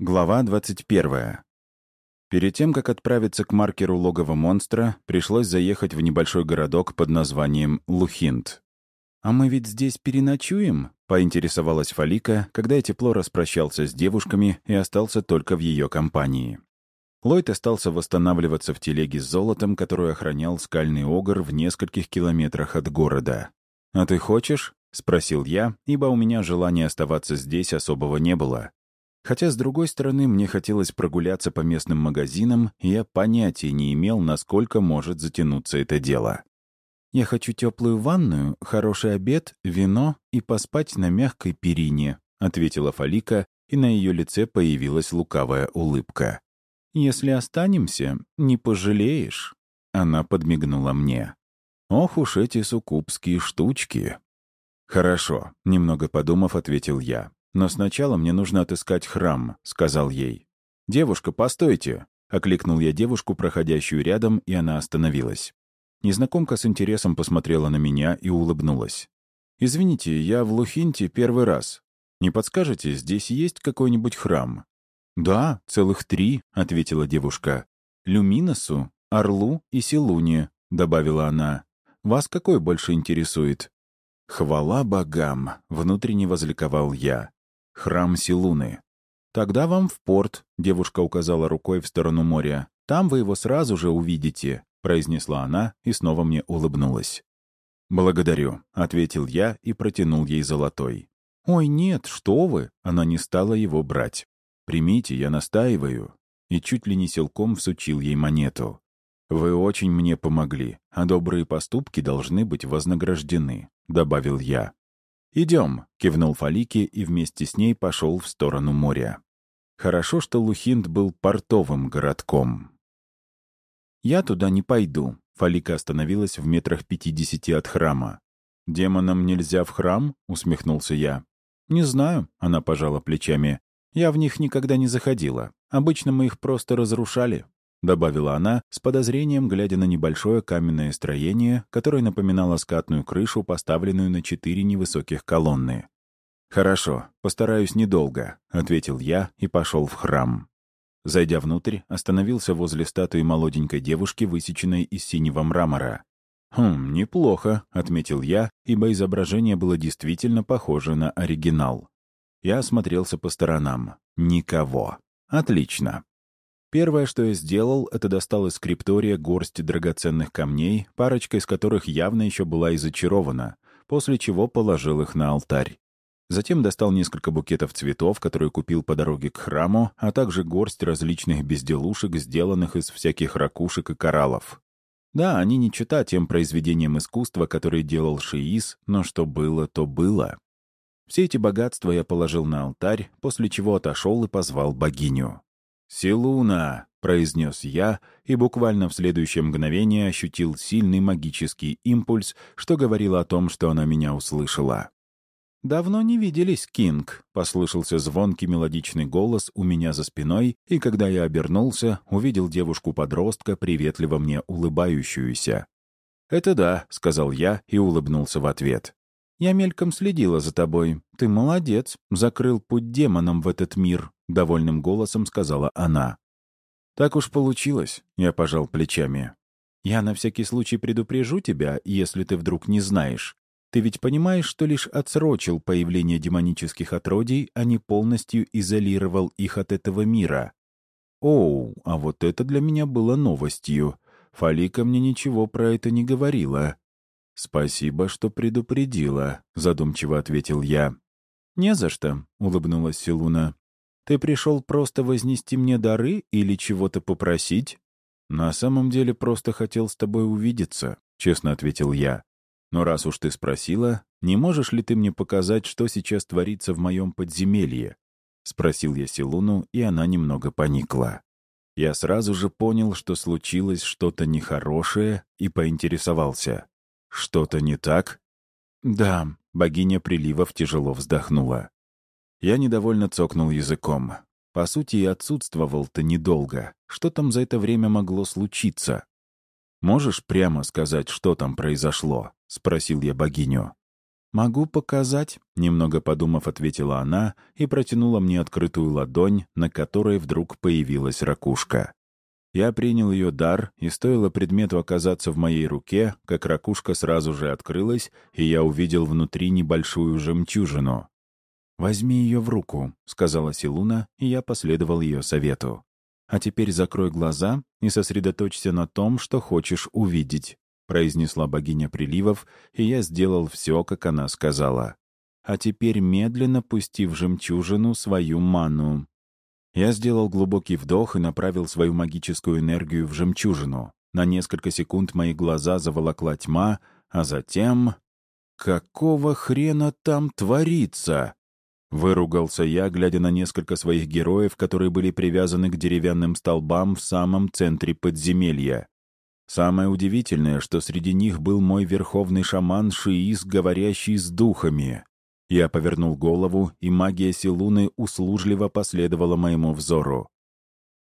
Глава 21. Перед тем, как отправиться к маркеру логова монстра, пришлось заехать в небольшой городок под названием Лухинт. «А мы ведь здесь переночуем?» — поинтересовалась Фалика, когда я тепло распрощался с девушками и остался только в ее компании. Ллойд остался восстанавливаться в телеге с золотом, которую охранял скальный огр в нескольких километрах от города. «А ты хочешь?» — спросил я, ибо у меня желания оставаться здесь особого не было. Хотя, с другой стороны, мне хотелось прогуляться по местным магазинам, и я понятия не имел, насколько может затянуться это дело. «Я хочу теплую ванную, хороший обед, вино и поспать на мягкой перине», — ответила Фалика, и на ее лице появилась лукавая улыбка. «Если останемся, не пожалеешь». Она подмигнула мне. «Ох уж эти суккубские штучки!» «Хорошо», — немного подумав, ответил я. «Но сначала мне нужно отыскать храм», — сказал ей. «Девушка, постойте!» — окликнул я девушку, проходящую рядом, и она остановилась. Незнакомка с интересом посмотрела на меня и улыбнулась. «Извините, я в Лухинте первый раз. Не подскажете, здесь есть какой-нибудь храм?» «Да, целых три», — ответила девушка. «Люминосу, Орлу и Силуне», — добавила она. «Вас какой больше интересует?» «Хвала богам!» — внутренне возликовал я. Храм Силуны. «Тогда вам в порт», — девушка указала рукой в сторону моря. «Там вы его сразу же увидите», — произнесла она и снова мне улыбнулась. «Благодарю», — ответил я и протянул ей золотой. «Ой, нет, что вы!» — она не стала его брать. «Примите, я настаиваю». И чуть ли не силком всучил ей монету. «Вы очень мне помогли, а добрые поступки должны быть вознаграждены», — добавил я. «Идем», — кивнул Фалики и вместе с ней пошел в сторону моря. Хорошо, что Лухинд был портовым городком. «Я туда не пойду», — Фалика остановилась в метрах пятидесяти от храма. «Демонам нельзя в храм?» — усмехнулся я. «Не знаю», — она пожала плечами. «Я в них никогда не заходила. Обычно мы их просто разрушали. — добавила она, с подозрением глядя на небольшое каменное строение, которое напоминало скатную крышу, поставленную на четыре невысоких колонны. «Хорошо, постараюсь недолго», — ответил я и пошел в храм. Зайдя внутрь, остановился возле статуи молоденькой девушки, высеченной из синего мрамора. «Хм, неплохо», — отметил я, ибо изображение было действительно похоже на оригинал. Я осмотрелся по сторонам. Никого. Отлично. Первое, что я сделал, это достал из скриптория горсть драгоценных камней, парочка из которых явно еще была и после чего положил их на алтарь. Затем достал несколько букетов цветов, которые купил по дороге к храму, а также горсть различных безделушек, сделанных из всяких ракушек и кораллов. Да, они не чита тем произведениям искусства, которые делал Шиис, но что было, то было. Все эти богатства я положил на алтарь, после чего отошел и позвал богиню. «Силуна!» — произнес я, и буквально в следующее мгновение ощутил сильный магический импульс, что говорило о том, что она меня услышала. «Давно не виделись, Кинг», — послышался звонкий мелодичный голос у меня за спиной, и когда я обернулся, увидел девушку-подростка, приветливо мне улыбающуюся. «Это да», — сказал я и улыбнулся в ответ. «Я мельком следила за тобой. Ты молодец, закрыл путь демонам в этот мир», — довольным голосом сказала она. «Так уж получилось», — я пожал плечами. «Я на всякий случай предупрежу тебя, если ты вдруг не знаешь. Ты ведь понимаешь, что лишь отсрочил появление демонических отродий, а не полностью изолировал их от этого мира. Оу, а вот это для меня было новостью. Фалика мне ничего про это не говорила. «Спасибо, что предупредила», — задумчиво ответил я. «Не за что», — улыбнулась Силуна. Ты пришел просто вознести мне дары или чего-то попросить?» «На самом деле просто хотел с тобой увидеться», — честно ответил я. «Но раз уж ты спросила, не можешь ли ты мне показать, что сейчас творится в моем подземелье?» Спросил я Силуну, и она немного поникла. Я сразу же понял, что случилось что-то нехорошее, и поинтересовался. «Что-то не так?» «Да», — богиня приливов тяжело вздохнула. Я недовольно цокнул языком. По сути, и отсутствовал-то недолго. Что там за это время могло случиться? «Можешь прямо сказать, что там произошло?» — спросил я богиню. «Могу показать», — немного подумав, ответила она и протянула мне открытую ладонь, на которой вдруг появилась ракушка. Я принял ее дар, и стоило предмету оказаться в моей руке, как ракушка сразу же открылась, и я увидел внутри небольшую жемчужину. «Возьми ее в руку», — сказала Силуна, и я последовал ее совету. «А теперь закрой глаза и сосредоточься на том, что хочешь увидеть», — произнесла богиня приливов, и я сделал все, как она сказала. «А теперь медленно пусти в жемчужину свою ману». Я сделал глубокий вдох и направил свою магическую энергию в жемчужину. На несколько секунд мои глаза заволокла тьма, а затем... «Какого хрена там творится?» Выругался я, глядя на несколько своих героев, которые были привязаны к деревянным столбам в самом центре подземелья. Самое удивительное, что среди них был мой верховный шаман Шиис, говорящий с духами. Я повернул голову, и магия Силуны услужливо последовала моему взору.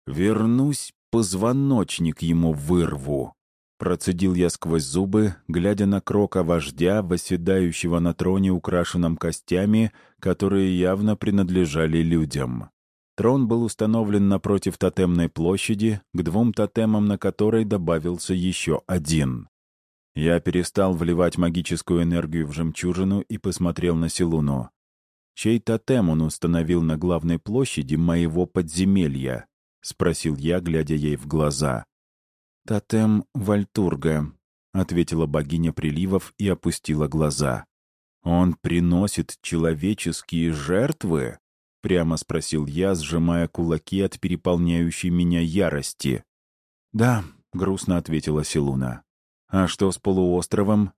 «Вернусь, позвоночник ему вырву», — процедил я сквозь зубы, глядя на крока вождя, восседающего на троне, украшенном костями, которые явно принадлежали людям. Трон был установлен напротив тотемной площади, к двум тотемам на которой добавился еще один. Я перестал вливать магическую энергию в жемчужину и посмотрел на Силуну. «Чей тотем он установил на главной площади моего подземелья?» — спросил я, глядя ей в глаза. «Тотем Вальтурга», — ответила богиня приливов и опустила глаза. «Он приносит человеческие жертвы?» — прямо спросил я, сжимая кулаки от переполняющей меня ярости. «Да», — грустно ответила Силуна. А что с полуостровом?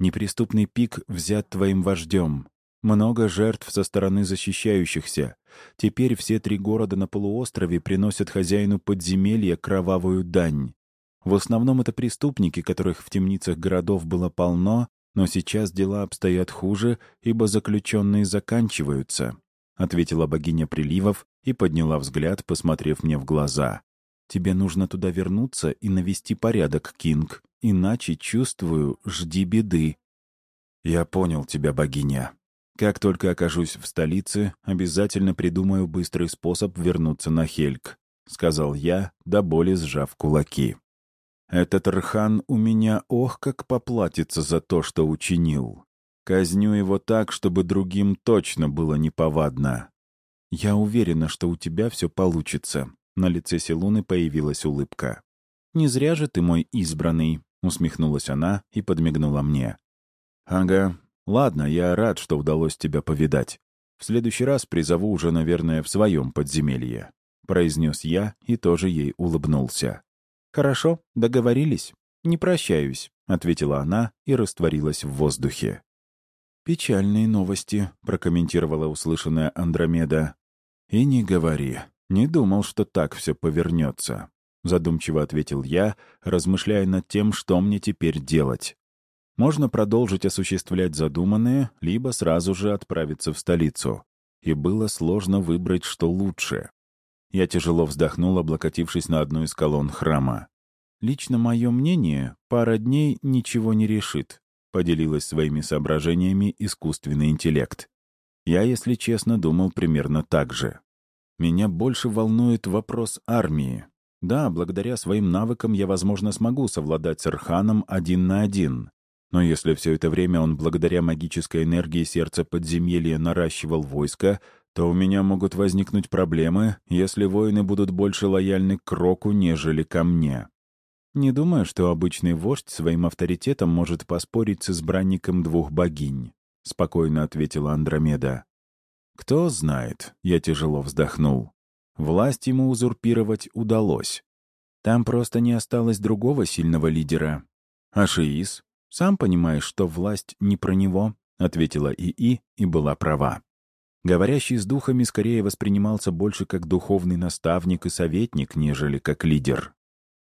Неприступный пик взят твоим вождем. Много жертв со стороны защищающихся. Теперь все три города на полуострове приносят хозяину подземелья кровавую дань. В основном это преступники, которых в темницах городов было полно, но сейчас дела обстоят хуже, ибо заключенные заканчиваются», — ответила богиня приливов и подняла взгляд, посмотрев мне в глаза. «Тебе нужно туда вернуться и навести порядок, Кинг. Иначе, чувствую, жди беды. Я понял тебя, богиня. Как только окажусь в столице, обязательно придумаю быстрый способ вернуться на Хельк, сказал я, до боли сжав кулаки. Этот Рхан у меня ох как поплатится за то, что учинил. Казню его так, чтобы другим точно было неповадно. Я уверена, что у тебя все получится. На лице Селуны появилась улыбка. «Не зря же ты мой избранный. Усмехнулась она и подмигнула мне. «Ага. Ладно, я рад, что удалось тебя повидать. В следующий раз призову уже, наверное, в своем подземелье», — произнес я и тоже ей улыбнулся. «Хорошо, договорились. Не прощаюсь», — ответила она и растворилась в воздухе. «Печальные новости», — прокомментировала услышанная Андромеда. «И не говори. Не думал, что так все повернется. — задумчиво ответил я, размышляя над тем, что мне теперь делать. Можно продолжить осуществлять задуманное, либо сразу же отправиться в столицу. И было сложно выбрать, что лучше. Я тяжело вздохнул, облокотившись на одну из колонн храма. «Лично мое мнение, пара дней ничего не решит», — поделилась своими соображениями искусственный интеллект. Я, если честно, думал примерно так же. Меня больше волнует вопрос армии, да, благодаря своим навыкам я, возможно, смогу совладать с Арханом один на один. Но если все это время он благодаря магической энергии сердца подземелья наращивал войско, то у меня могут возникнуть проблемы, если воины будут больше лояльны к Кроку, нежели ко мне. Не думаю, что обычный вождь своим авторитетом может поспорить с избранником двух богинь, — спокойно ответила Андромеда. «Кто знает», — я тяжело вздохнул. Власть ему узурпировать удалось. Там просто не осталось другого сильного лидера. А? Сам понимаешь, что власть не про него, ответила ИИ и была права. Говорящий с духами скорее воспринимался больше как духовный наставник и советник, нежели как лидер.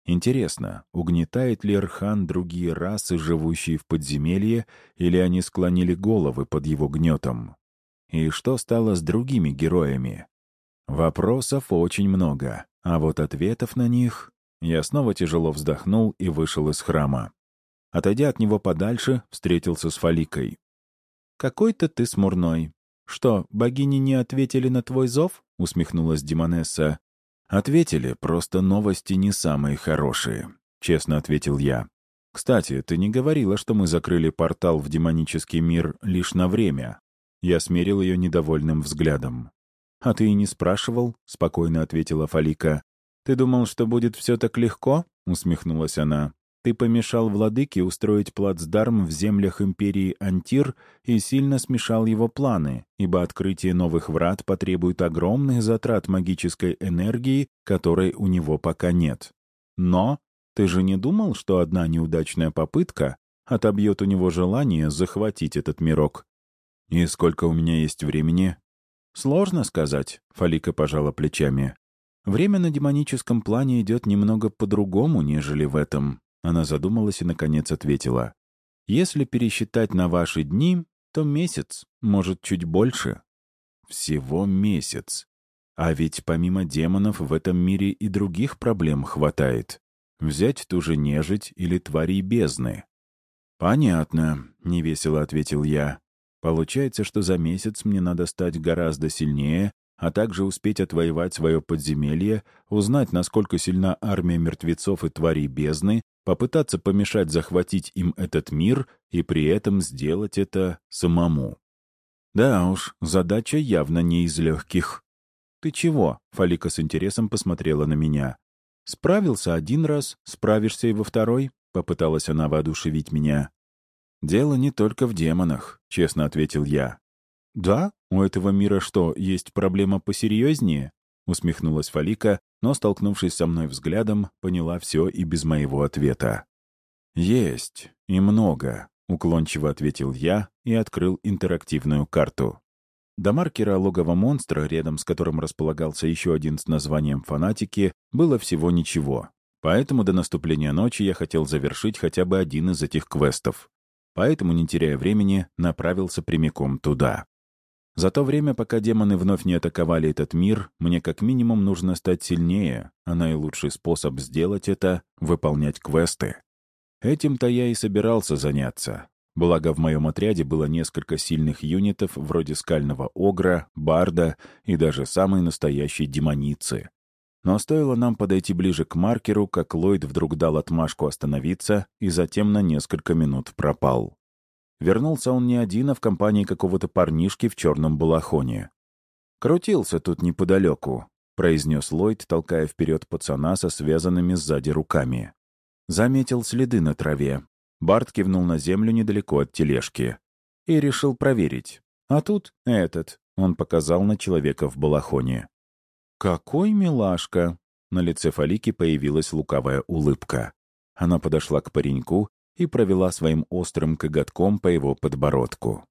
Интересно, угнетает ли Эрхан другие расы, живущие в подземелье, или они склонили головы под его гнетом? И что стало с другими героями? Вопросов очень много, а вот ответов на них... Я снова тяжело вздохнул и вышел из храма. Отойдя от него подальше, встретился с Фаликой. какой-то ты смурной. Что, богини не ответили на твой зов?» — усмехнулась Димонесса. «Ответили, просто новости не самые хорошие», — честно ответил я. «Кстати, ты не говорила, что мы закрыли портал в демонический мир лишь на время?» Я смерил ее недовольным взглядом. «А ты и не спрашивал?» — спокойно ответила Фалика. «Ты думал, что будет все так легко?» — усмехнулась она. «Ты помешал владыке устроить плацдарм в землях империи Антир и сильно смешал его планы, ибо открытие новых врат потребует огромных затрат магической энергии, которой у него пока нет. Но ты же не думал, что одна неудачная попытка отобьет у него желание захватить этот мирок? И сколько у меня есть времени? Сложно сказать, Фалика пожала плечами. Время на демоническом плане идет немного по-другому, нежели в этом. Она задумалась и, наконец, ответила. Если пересчитать на ваши дни, то месяц, может, чуть больше. Всего месяц. А ведь помимо демонов в этом мире и других проблем хватает. Взять ту же нежить или твари бездны. «Понятно», — невесело ответил я. «Получается, что за месяц мне надо стать гораздо сильнее, а также успеть отвоевать свое подземелье, узнать, насколько сильна армия мертвецов и тварей бездны, попытаться помешать захватить им этот мир и при этом сделать это самому. Да уж, задача явно не из легких. «Ты чего?» — Фалика с интересом посмотрела на меня. «Справился один раз, справишься и во второй», — попыталась она воодушевить меня. «Дело не только в демонах», — честно ответил я. «Да? У этого мира что, есть проблема посерьезнее?» — усмехнулась Фалика, но, столкнувшись со мной взглядом, поняла все и без моего ответа. «Есть. И много», — уклончиво ответил я и открыл интерактивную карту. До маркера логова монстра, рядом с которым располагался еще один с названием «Фанатики», было всего ничего. Поэтому до наступления ночи я хотел завершить хотя бы один из этих квестов. Поэтому, не теряя времени, направился прямиком туда. За то время, пока демоны вновь не атаковали этот мир, мне как минимум нужно стать сильнее, а наилучший способ сделать это — выполнять квесты. Этим-то я и собирался заняться, Благо, в моем отряде было несколько сильных юнитов вроде скального огра, барда и даже самой настоящей демоницы. Но стоило нам подойти ближе к маркеру, как Ллойд вдруг дал отмашку остановиться и затем на несколько минут пропал. Вернулся он не один, а в компании какого-то парнишки в черном балахоне. «Крутился тут неподалеку», — произнес Ллойд, толкая вперед пацана со связанными сзади руками. Заметил следы на траве, Барт кивнул на землю недалеко от тележки. И решил проверить. А тут этот. Он показал на человека в балахоне. «Какой милашка!» На лице Фалики появилась лукавая улыбка. Она подошла к пареньку и провела своим острым коготком по его подбородку.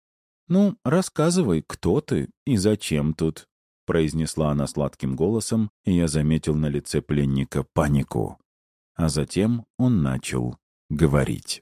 «Ну, рассказывай, кто ты и зачем тут?» произнесла она сладким голосом, и я заметил на лице пленника панику. А затем он начал говорить.